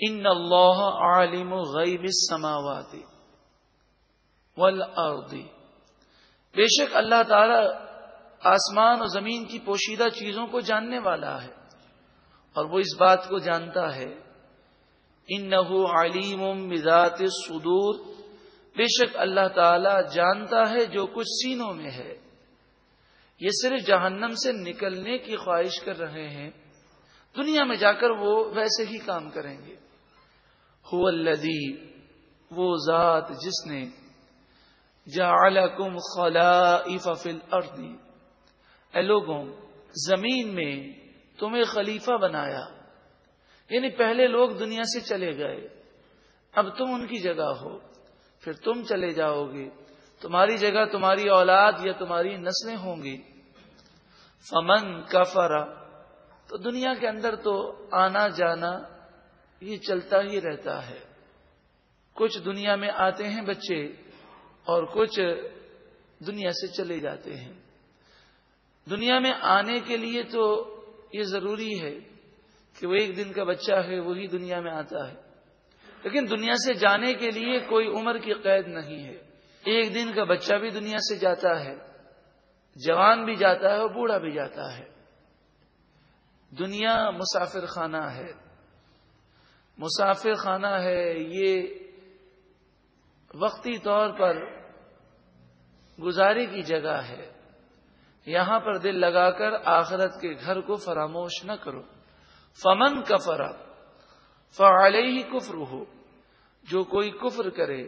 ان اللہ عالم غیب السماوات والارض بے شک اللہ تعالی آسمان اور زمین کی پوشیدہ چیزوں کو جاننے والا ہے، اور وہ اس بات کو جانتا ہے ان نہ علیم مزات سدور بے شک اللہ تعالی جانتا ہے جو کچھ سینوں میں ہے۔ یہ صرف جہنم سے نکلنے کی خواہش کر رہے ہیں، دنیا میں جا کر وہ ویسے ہی کام کریں گے۔ الذی وہ ذات جس نے جعلکم خلائف فی الارض۔ اے لوگوں، زمین میں تمہیں خلیفہ بنایا یعنی پہلے لوگ دنیا سے چلے گئے، اب تم ان کی جگہ ہو، پھر تم چلے جاؤ گے، تمہاری جگہ تمہاری اولاد یا تمہاری نسلیں ہوں گی۔ فمن کفرا تو دنیا کے اندر تو آنا جانا یہ چلتا ہی رہتا ہے۔ کچھ دنیا میں آتے ہیں بچے اور کچھ دنیا سے چلے جاتے ہیں۔ دنیا میں آنے کے لیے تو یہ ضروری ہے کہ وہ ایک دن کا بچہ ہے، وہی دنیا میں آتا ہے۔ لیکن دنیا سے جانے کے لیے کوئی عمر کی قید نہیں ہے۔ ایک دن کا بچہ بھی دنیا سے جاتا ہے، جوان بھی جاتا ہے اور بوڑھا بھی جاتا ہے۔ دنیا مسافر خانہ ہے۔ مسافر خانہ ہے، یہ وقتی طور پر گزارے کی جگہ ہے۔ یہاں پر دل لگا کر آخرت کے گھر کو فراموش نہ کرو۔ فمن کفرا فعلے ہی کفر ہو جو کوئی کفر کرے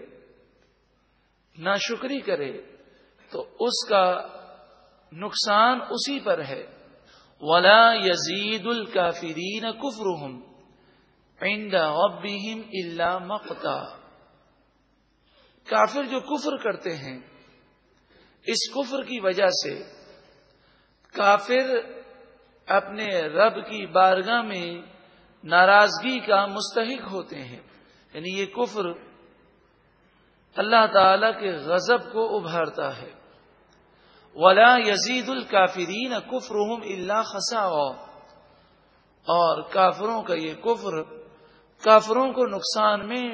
نہ شکری کرے، تو اس کا نقصان اسی پر ہے۔ ولا یزید الکافرین کفر اللہ مقتا۔ کافر جو کفر کرتے ہیں، اس کفر کی وجہ سے کافر اپنے رب کی بارگاہ میں ناراضگی کا مستحق ہوتے ہیں۔ یعنی یہ کفر اللہ تعالی کے غضب کو ابھارتا ہے۔ ولا یزید الکافرین کفر اللہ خسا اور کافروں کا یہ کفر کافروں کو نقصان میں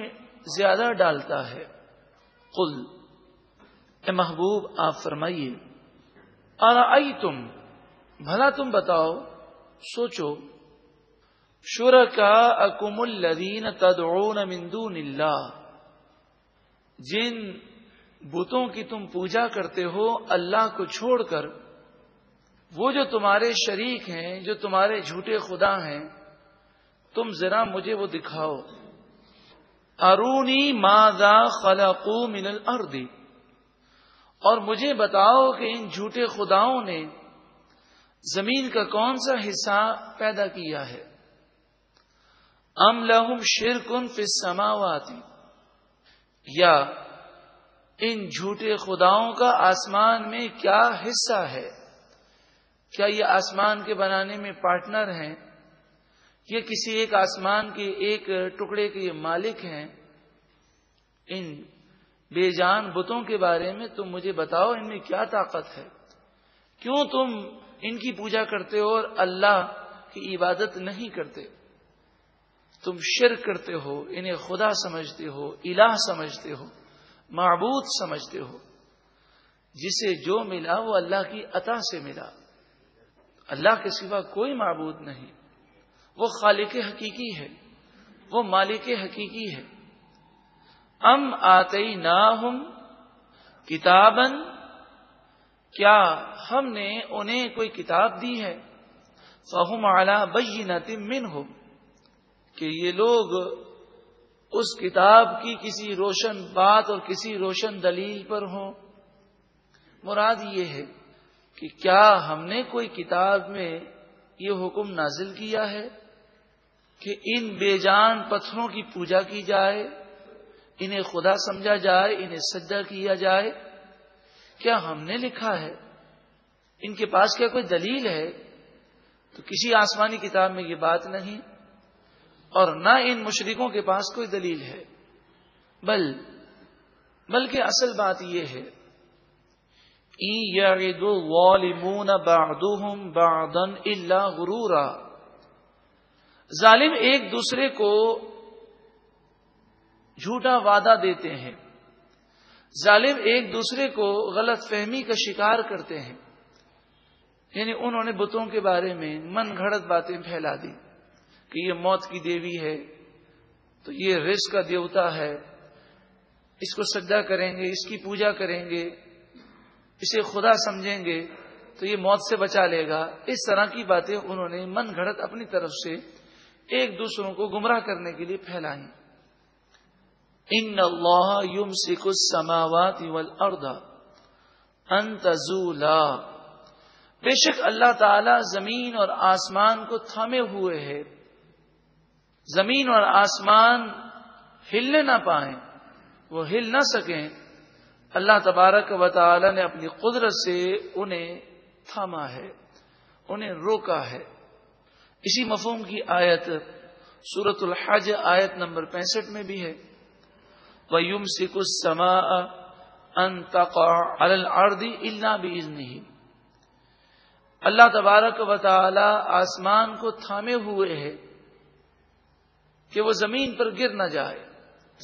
زیادہ ڈالتا ہے۔ قل، اے محبوب، آپ فرمائیے آئی تم بھلا تم بتاؤ، سوچو شور کا اکم الدین تدعون من دون اللہ، جن بتوں کی تم پوجا کرتے ہو اللہ کو چھوڑ کر، وہ جو تمہارے شریک ہیں، جو تمہارے جھوٹے خدا ہیں تم ذرا مجھے وہ دکھاؤ۔ ارونی مادا خلقو من الارض۔ اور مجھے بتاؤ کہ ان جھوٹے خداؤں نے زمین کا کون سا حصہ پیدا کیا ہے۔ ام لہم شرکن فی السماواتی یا ان جھوٹے خداؤں کا آسمان میں کیا حصہ ہے؟ کیا یہ آسمان کے بنانے میں پارٹنر ہیں؟ یہ کسی ایک آسمان کے ایک ٹکڑے کے مالک ہیں۔ ان بے جان بتوں کے بارے میں تم مجھے بتاؤ، ان میں کیا طاقت ہے؟ کیوں تم ان کی پوجا کرتے ہو اور اللہ کی عبادت نہیں کرتے؟ تم شرک کرتے ہو، انہیں خدا سمجھتے ہو، الہ سمجھتے ہو، معبود سمجھتے ہو۔ جسے جو ملا وہ اللہ کی عطا سے ملا۔ اللہ کے سوا کوئی معبود نہیں۔ وہ خالق حقیقی ہے، وہ مالک حقیقی ہے۔ ام آتے نہ ہم کتابن کیا ہم نے انہیں کوئی کتاب دی ہے؟ فہم اعلی بئی من ہو کہ یہ لوگ اس کتاب کی کسی روشن بات اور کسی روشن دلیل پر ہوں۔ مراد یہ ہے کہ کیا ہم نے کوئی کتاب میں یہ حکم نازل کیا ہے؟ کہ ان بے جان پتھروں کی پوجا کی جائے، انہیں خدا سمجھا جائے، انہیں سجا کیا جائے۔ کیا ہم نے لکھا ہے؟ ان کے پاس کیا کوئی دلیل ہے؟ تو کسی آسمانی کتاب میں یہ بات نہیں، اور نہ ان مشرقوں کے پاس کوئی دلیل ہے۔ بل، بلکہ اصل بات یہ ہے ظالم ایک دوسرے کو جھوٹا وعدہ دیتے ہیں۔ ظالم ایک دوسرے کو غلط فہمی کا شکار کرتے ہیں۔ یعنی انہوں نے بتوں کے بارے میں من گھڑت باتیں پھیلا دی کہ یہ موت کی دیوی ہے، تو یہ رزق کا دیوتا ہے۔ اس کو سجدہ کریں گے، اس کی پوجا کریں گے، اسے خدا سمجھیں گے تو یہ موت سے بچا لے گا۔ اس طرح کی باتیں انہوں نے من گھڑت اپنی طرف سے ایک دوسروں کو گمراہ کرنے کے لیے پھیلائیں۔ ان اللہ یم سکھ سماوات انتظولا بے شک اللہ تعالی زمین اور آسمان کو تھامے ہوئے ہے۔ زمین اور آسمان ہلنے نہ پائیں، وہ ہل نہ سکیں۔ اللہ تبارک و تعالی نے اپنی قدرت سے انہیں تھاما ہے، انہیں روکا ہے۔ اسی مفہوم کی آیت سورت الحج آیت نمبر پینسٹھ میں بھی ہے۔ وہ سکھ سما الردی اللہ بھی نہیں اللہ تبارک و تعالی آسمان کو تھامے ہوئے ہے کہ وہ زمین پر گر نہ جائے۔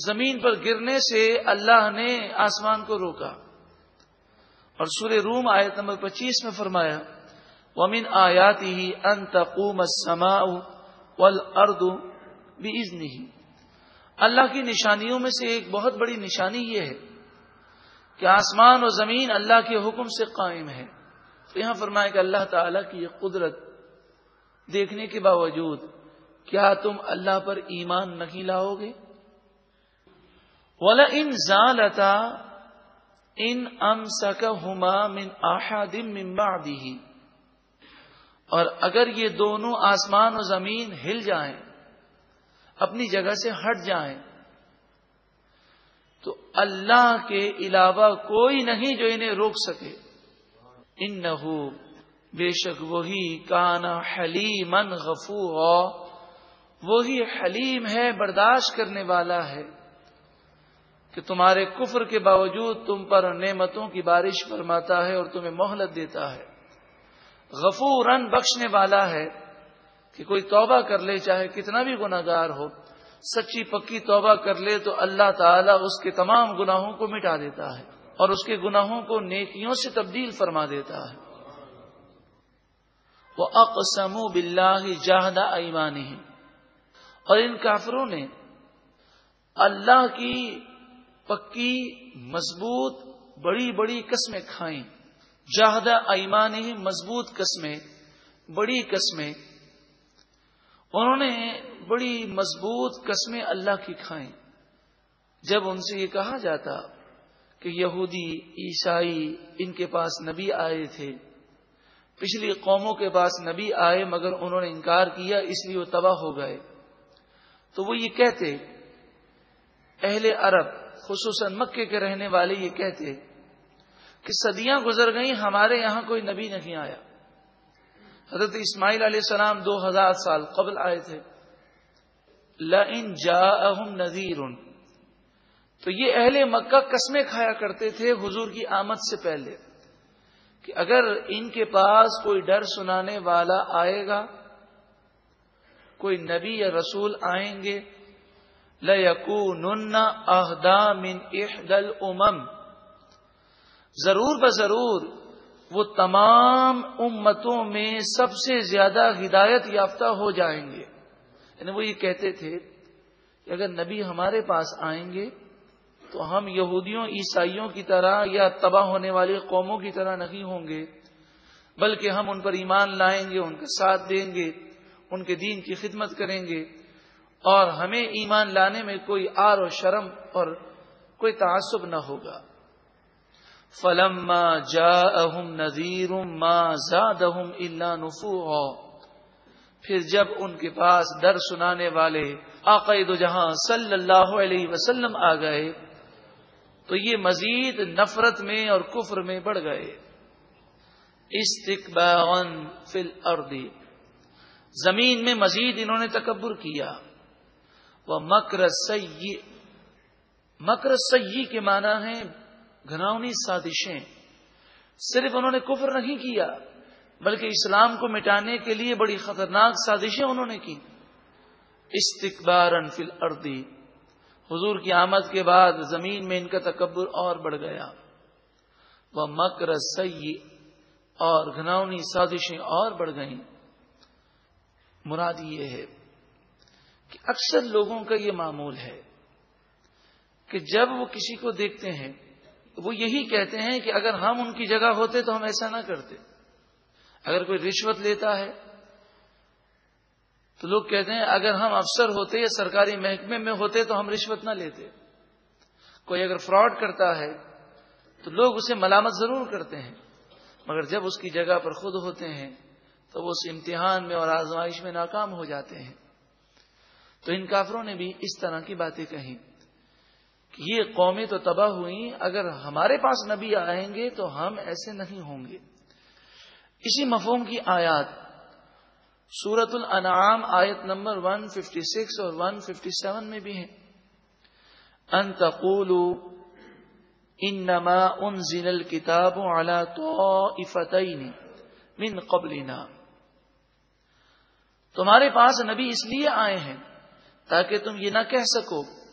زمین پر گرنے سے اللہ نے آسمان کو روکا۔ اور سور روم آیت نمبر پچیس میں فرمایا ومن آیاتی ہی انتقوم سما اردو بھی اللہ کی نشانیوں میں سے ایک بہت بڑی نشانی یہ ہے کہ آسمان و زمین اللہ کے حکم سے قائم ہے۔ تو یہاں فرمایا کہ اللہ تعالی کی یہ قدرت دیکھنے کے باوجود کیا تم اللہ پر ایمان نہیں لاؤ گے ولا ان ضالتا ان ام سک ہوما من آحادم ممبادی اور اگر یہ دونوں آسمان و زمین ہل جائیں، اپنی جگہ سے ہٹ جائیں، تو اللہ کے علاوہ کوئی نہیں جو انہیں روک سکے۔ ان نہ بے شک وہی کانا حلیمن غفو وہی حلیم ہے، برداشت کرنے والا ہے کہ تمہارے کفر کے باوجود تم پر نعمتوں کی بارش فرماتا ہے اور تمہیں مہلت دیتا ہے۔ غفور بخشنے والا ہے کہ کوئی توبہ کر لے، چاہے کتنا بھی گناگار ہو، سچی پکی توبہ کر لے تو اللہ تعالیٰ اس کے تمام گناہوں کو مٹا دیتا ہے اور اس کے گناہوں کو نیکیوں سے تبدیل فرما دیتا ہے۔ وہ اقسم بلّہ جاہدہ ایمانی اور ان کافروں نے اللہ کی پکی، مضبوط، بڑی بڑی قسمیں کھائیں۔ جاہدہ ایمانی مضبوط قسمیں، بڑی قسمیں۔ انہوں نے بڑی مضبوط قسمیں اللہ کی کھائیں۔ جب ان سے یہ کہا جاتا کہ یہودی، عیسائی ان کے پاس نبی آئے تھے، پچھلی قوموں کے پاس نبی آئے مگر انہوں نے انکار کیا، اس لیے وہ تباہ ہو گئے۔ تو وہ یہ کہتے، اہل عرب، خصوصاً مکے کے رہنے والے یہ کہتے کہ صدیاں گزر گئیں، ہمارے یہاں کوئی نبی نہیں آیا۔ حضرت اسماعیل علیہ السلام دو ہزار سال قبل آئے تھے۔ لن جا نذیر۔ تو یہ اہل مکہ قسمیں کھایا کرتے تھے حضور کی آمد سے پہلے کہ اگر ان کے پاس کوئی ڈر سنانے والا آئے گا، کوئی نبی یا رسول آئیں گے۔ لَيَكُونُنَّ أَهْدَى مِنْ إِحْدَى الْأُمَمِ۔ ضرور بضرور وہ تمام امتوں میں سب سے زیادہ ہدایت یافتہ ہو جائیں گے۔ یعنی وہ یہ کہتے تھے کہ اگر نبی ہمارے پاس آئیں گے تو ہم یہودیوں، عیسائیوں کی طرح یا تباہ ہونے والی قوموں کی طرح نہیں ہوں گے، بلکہ ہم ان پر ایمان لائیں گے، ان کا ساتھ دیں گے، ان کے دین کی خدمت کریں گے۔ اور ہمیں ایمان لانے میں کوئی آر و شرم اور کوئی تعصب نہ ہوگا۔ فلما جا اہم نذیر ماں زاد اللہ نفو پھر جب ان کے پاس ڈر سنانے والے عقید جہاں صلی اللہ علیہ وسلم آ گئے، تو یہ مزید نفرت میں اور کفر میں بڑھ گئے۔ استقبال فل اردی زمین میں مزید انہوں نے تکبر کیا۔ وہ مکر سی مکر سی کے معنی ہے گھناؤنی سازشیں۔ صرف انہوں نے کفر نہیں کیا، بلکہ اسلام کو مٹانے کے لیے بڑی خطرناک سازشیں انہوں نے کی۔ استقبار فل اردی حضور کی آمد کے بعد زمین میں ان کا تکبر اور بڑھ گیا۔ وہ مکر سی اور گھناؤنی سازشیں اور بڑھ گئیں۔ مراد یہ ہے کہ اکثر لوگوں کا یہ معمول ہے کہ جب وہ کسی کو دیکھتے ہیں وہ یہی کہتے ہیں کہ اگر ہم ان کی جگہ ہوتے تو ہم ایسا نہ کرتے۔ اگر کوئی رشوت لیتا ہے تو لوگ کہتے ہیں اگر ہم افسر ہوتے یا سرکاری محکمے میں ہوتے تو ہم رشوت نہ لیتے۔ کوئی اگر فراڈ کرتا ہے تو لوگ اسے ملامت ضرور کرتے ہیں، مگر جب اس کی جگہ پر خود ہوتے ہیں تو وہ اس امتحان میں اور آزمائش میں ناکام ہو جاتے ہیں۔ تو ان کافروں نے بھی اس طرح کی باتیں کہیں۔ یہ قومیں تو تباہ ہوئی اگر ہمارے پاس نبی آئیں گے تو ہم ایسے نہیں ہوں گے۔ اسی مفہوم کی آیات سورت الانعام آیت نمبر 156 اور 157 میں بھی ہیں۔ ان تقولوا انما انزل الكتاب على طائفتين من قبلنا۔ تمہارے پاس نبی اس لیے آئے ہیں تاکہ تم یہ نہ کہہ سکو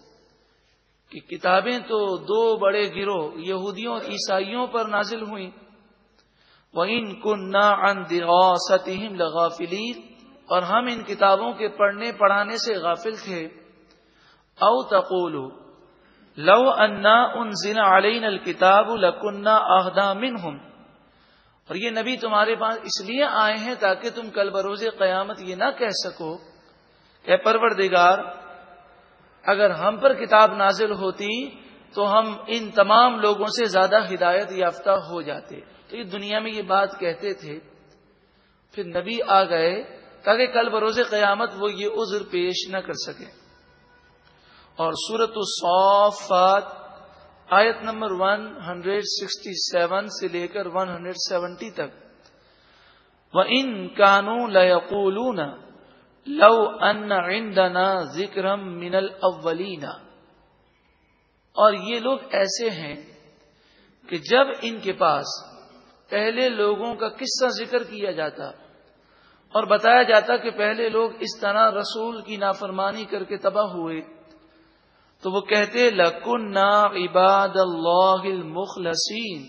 کہ کتابیں تو دو بڑے گروہ، یہودیوں اور عیسائیوں پر نازل ہوئیں۔ وہ ان کن ستیم لغافلی اور ہم ان کتابوں کے پڑھنے پڑھانے سے غافل تھے۔ او تقول لو انا ان علین الکتاب لکنا اہدا من اور یہ نبی تمہارے پاس اس لیے آئے ہیں تاکہ تم کل بروز قیامت یہ نہ کہہ سکو۔ کہ پروردگار اگر ہم پر کتاب نازل ہوتی تو ہم ان تمام لوگوں سے زیادہ ہدایت یافتہ ہو جاتے۔ تو یہ دنیا میں یہ بات کہتے تھے۔ پھر نبی آ گئے تاکہ کل بروز قیامت وہ یہ عذر پیش نہ کر سکے۔ اور سورت الصوفات آیت نمبر 167 سے لے کر 170 تک۔ وہ ان کانوں لقولون لو ان عندنا ذکرم من الاولین۔ اور یہ لوگ ایسے ہیں کہ جب ان کے پاس پہلے لوگوں کا قصہ ذکر کیا جاتا اور بتایا جاتا کہ پہلے لوگ اس طرح رسول کی نافرمانی کر کے تباہ ہوئے، تو وہ کہتے لکن عباد اللہ المخلصین۔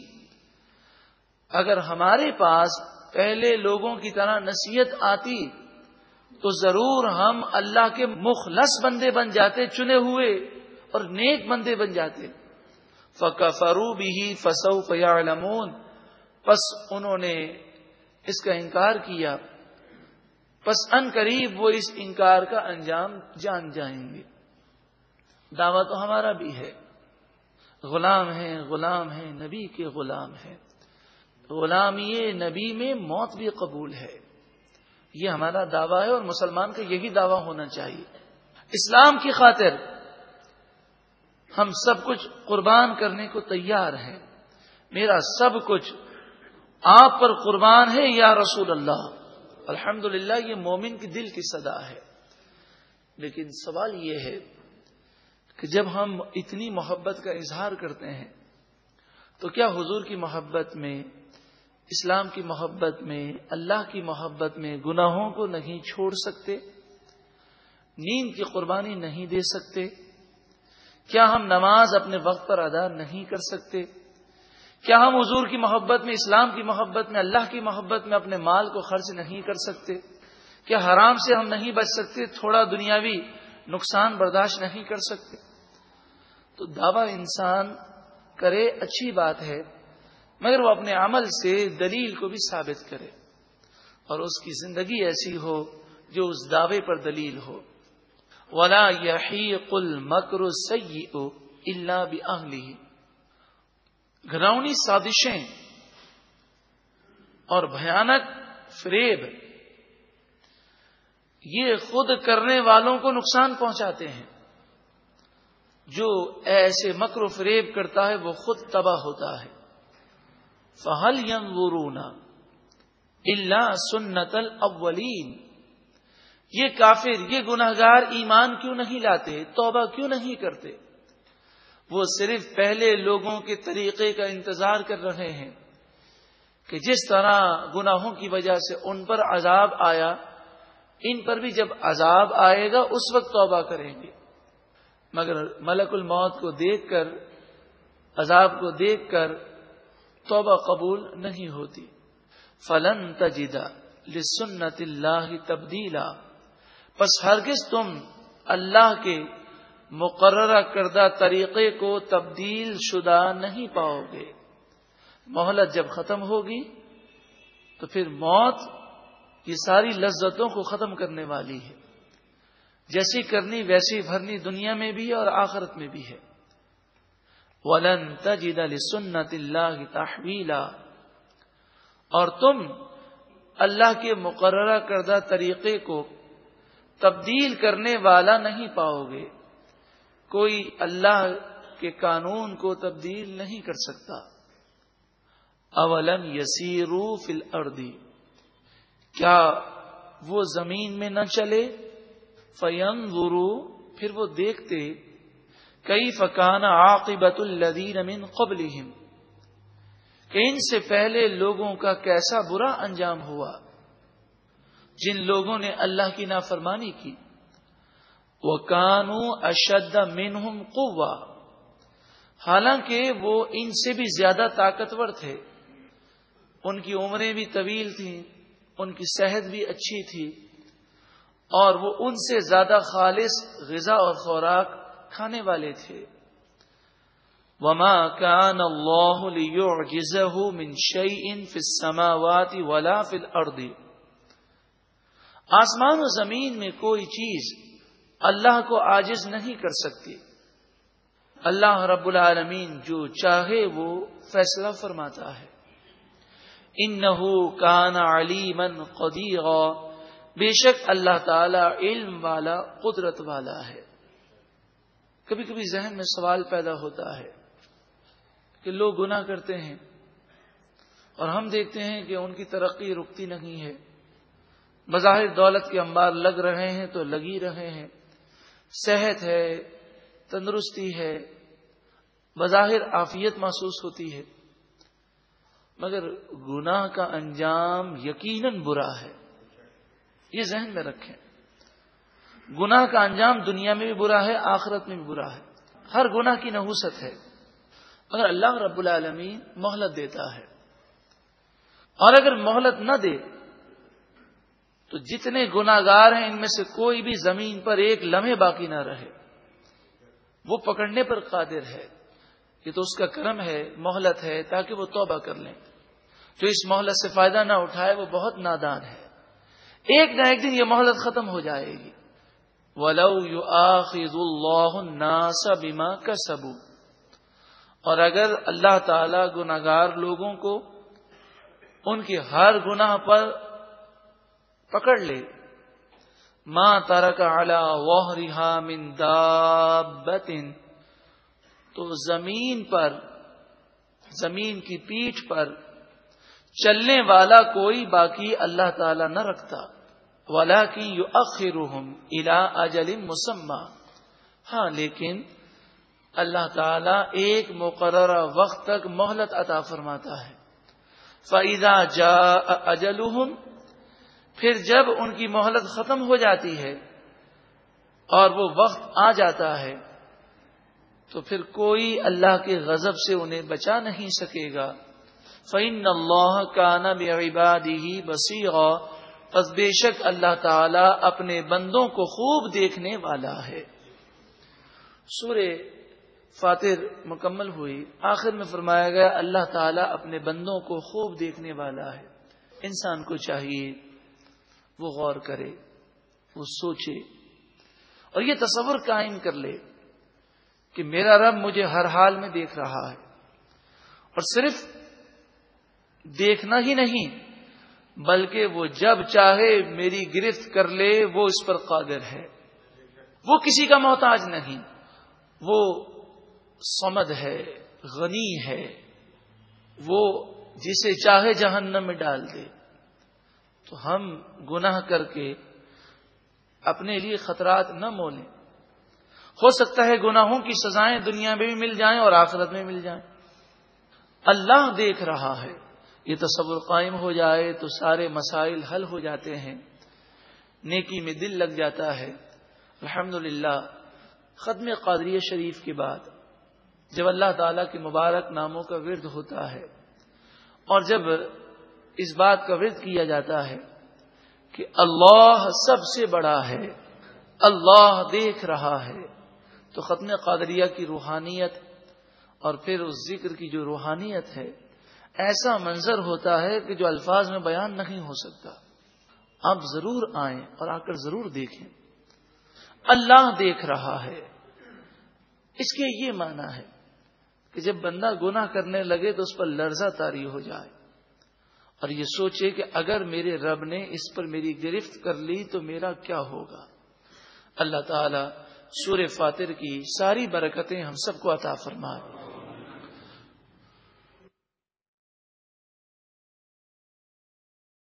اگر ہمارے پاس پہلے لوگوں کی طرح نصیحت آتی تو ضرور ہم اللہ کے مخلص بندے بن جاتے، چنے ہوئے اور نیک بندے بن جاتے۔ فق فرو بھی فسو فیا پس انہوں نے اس کا انکار کیا۔ پس ان قریب وہ اس انکار کا انجام جان جائیں گے۔ دعویٰ تو ہمارا بھی ہے۔ غلام ہے غلام ہے نبی کے غلام ہے غلام یہ نبی میں موت بھی قبول ہے۔ یہ ہمارا دعویٰ ہے اور مسلمان کا یہی دعویٰ ہونا چاہیے۔ اسلام کی خاطر ہم سب کچھ قربان کرنے کو تیار ہیں۔ میرا سب کچھ آپ پر قربان ہے، یا رسول اللہ۔ الحمد یہ مومن کی دل کی صدا ہے۔ لیکن سوال یہ ہے کہ جب ہم اتنی محبت کا اظہار کرتے ہیں، تو کیا حضور کی محبت میں اسلام کی محبت میں، اللہ کی محبت میں گناہوں کو نہیں چھوڑ سکتے، نیند کی قربانی نہیں دے سکتے، کیا ہم نماز اپنے وقت پر ادا نہیں کر سکتے؟ کیا ہم حضور کی محبت میں، اسلام کی محبت میں، اللہ کی محبت میں اپنے مال کو خرچ نہیں کر سکتے؟ کیا حرام سے ہم نہیں بچ سکتے، تھوڑا دنیاوی نقصان برداشت نہیں کر سکتے؟ تو دعوی انسان کرے اچھی بات ہے۔ مگر وہ اپنے عمل سے دلیل کو بھی ثابت کرے اور اس کی زندگی ایسی ہو جو اس دعوے پر دلیل ہو۔ ولا یحی کل مکر سی او اللہ بھی گراؤنی سازشیں اور بھیانک فریب یہ خود کرنے والوں کو نقصان پہنچاتے ہیں۔ جو ایسے مکر و فریب کرتا ہے وہ خود تباہ ہوتا ہے۔ فہل یم اللہ سنت الاولین یہ کافر، یہ گناہ گار ایمان کیوں نہیں لاتے؟ توبہ کیوں نہیں کرتے؟ وہ صرف پہلے لوگوں کے طریقے کا انتظار کر رہے ہیں کہ جس طرح گناہوں کی وجہ سے ان پر عذاب آیا، ان پر بھی جب عذاب آئے گا، اس وقت توبہ کریں گے۔ مگر ملک الموت کو دیکھ کر، عذاب کو دیکھ کر توبہ قبول نہیں ہوتی۔ فلن تجدہ لسنت اللہ تبدیلا پس ہرگز تم اللہ کے مقررہ کردہ طریقے کو تبدیل شدہ نہیں پاؤ گے۔ مہلت جب ختم ہوگی، تو پھر موت یہ ساری لذتوں کو ختم کرنے والی ہے۔ جیسی کرنی، ویسی بھرنی دنیا میں بھی اور آخرت میں بھی ہے۔ ولن تجد سنت اللہ تحویلا۔ اور تم اللہ کے مقررہ کردہ طریقے کو تبدیل کرنے والا نہیں پاؤ گے کوئی اللہ کے قانون کو تبدیل نہیں کر سکتا۔ اولم یسیرو فل اردی کیا وہ زمین میں نہ چلے؟ فیم گرو پھر وہ دیکھتے کئی فکان عاقبت الدین من قبل کہ ان سے پہلے لوگوں کا کیسا برا انجام ہوا؟ جن لوگوں نے اللہ کی نافرمانی کی۔ وہ کانو اشد منہم قوا حالانکہ وہ ان سے بھی زیادہ طاقتور تھے۔ ان کی عمریں بھی طویل تھیں۔ ان کی صحت بھی اچھی تھی۔ اور وہ ان سے زیادہ خالص غذا اور خوراک کھانے والے تھے۔ وما کان اللہ من شيء في السماوات ولا في الارض آسمان و زمین میں کوئی چیز اللہ کو عاجز نہیں کر سکتی۔ اللہ رب العالمین جو چاہے وہ فیصلہ فرماتا ہے۔ انہو کان علیمن قدیر بے شک اللہ تعالی علم والا، قدرت والا ہے۔ کبھی کبھی ذہن میں سوال پیدا ہوتا ہے کہ لوگ گناہ کرتے ہیں اور ہم دیکھتے ہیں کہ ان کی ترقی رکتی نہیں ہے۔ بظاہر دولت کے انبار لگ رہے ہیں تو لگی رہے ہیں۔ صحت ہے، تندرستی ہے، بظاہر آفیت محسوس ہوتی ہے۔ مگر گناہ کا انجام یقیناً برا ہے۔ یہ ذہن میں رکھیں۔ گناہ کا انجام دنیا میں بھی برا ہے، آخرت میں بھی برا ہے۔ ہر گناہ کی نحوست ہے۔ اگر اللہ رب العالمین مہلت دیتا ہے۔ اور اگر مہلت نہ دے، تو جتنے گناگار ہیں، ان میں سے کوئی بھی زمین پر ایک لمحے باقی نہ رہے۔ وہ پکڑنے پر قادر ہے۔ یہ تو اس کا کرم ہے، مہلت ہے، تاکہ وہ توبہ کر لیں۔ جو اس مہلت سے فائدہ نہ اٹھائے، وہ بہت نادان ہے۔ ایک نہ ایک دن یہ مہلت ختم ہو جائے گی۔ ولو یو آخذ اللہ ناس بیما کا اور اگر اللہ تعالی گناگار لوگوں کو ان کے ہر گناہ پر پکڑ لے۔ ماں تارک اعلی وہ من دابتن۔ تو زمین پر، زمین کی پیٹھ پر چلنے والا کوئی باقی اللہ تعالی نہ رکھتا۔ ولا کی یو الا اجل مسمہ ہاں لیکن اللہ تعالی ایک مقررہ وقت تک مہلت عطا فرماتا ہے۔ فعضا جا اجل پھر جب ان کی مہلت ختم ہو جاتی ہے اور وہ وقت آ جاتا ہے، تو پھر کوئی اللہ کے غضب سے انہیں بچا نہیں سکے گا۔ فعن اللہ کا نب عبادی بسی بس بے شک اللہ تعالی اپنے بندوں کو خوب دیکھنے والا ہے۔ سور فاتر مکمل ہوئی۔ آخر میں فرمایا گیا، اللہ تعالیٰ اپنے بندوں کو خوب دیکھنے والا ہے۔ انسان کو چاہیے وہ غور کرے، وہ سوچے اور یہ تصور قائم کر لے کہ میرا رب مجھے ہر حال میں دیکھ رہا ہے۔ اور صرف دیکھنا ہی نہیں بلکہ وہ جب چاہے میری گرفت کر لے، وہ اس پر قادر ہے۔ وہ کسی کا محتاج نہیں۔ وہ سمد ہے، غنی ہے۔ وہ جسے چاہے جہنم میں ڈال دے۔ تو ہم گناہ کر کے اپنے لیے خطرات نہ مولیں۔ ہو سکتا ہے گناہوں کی سزائیں دنیا میں بھی مل جائیں اور آخرت میں مل جائیں۔ اللہ دیکھ رہا ہے۔ یہ تصور قائم ہو جائے تو سارے مسائل حل ہو جاتے ہیں۔ نیکی میں دل لگ جاتا ہے۔ الحمد ختم قادری شریف کے بعد جب اللہ تعالی کے مبارک ناموں کا ورد ہوتا ہے اور جب اس بات کا ورد کیا جاتا ہے کہ اللہ سب سے بڑا ہے، اللہ دیکھ رہا ہے، تو ختم قادریہ کی روحانیت اور پھر اس ذکر کی جو روحانیت ہے ایسا منظر ہوتا ہے کہ جو الفاظ میں بیان نہیں ہو سکتا۔ آپ ضرور آئیں اور آ کر ضرور دیکھیں۔ اللہ دیکھ رہا ہے۔ اس کے یہ معنی ہے کہ جب بندہ گناہ کرنے لگے تو اس پر لرزہ تاری ہو جائے۔ اور یہ سوچے کہ اگر میرے رب نے اس پر میری گرفت کر لی تو میرا کیا ہوگا؟ اللہ تعالی سور فاتر کی ساری برکتیں ہم سب کو عطا فرمائے۔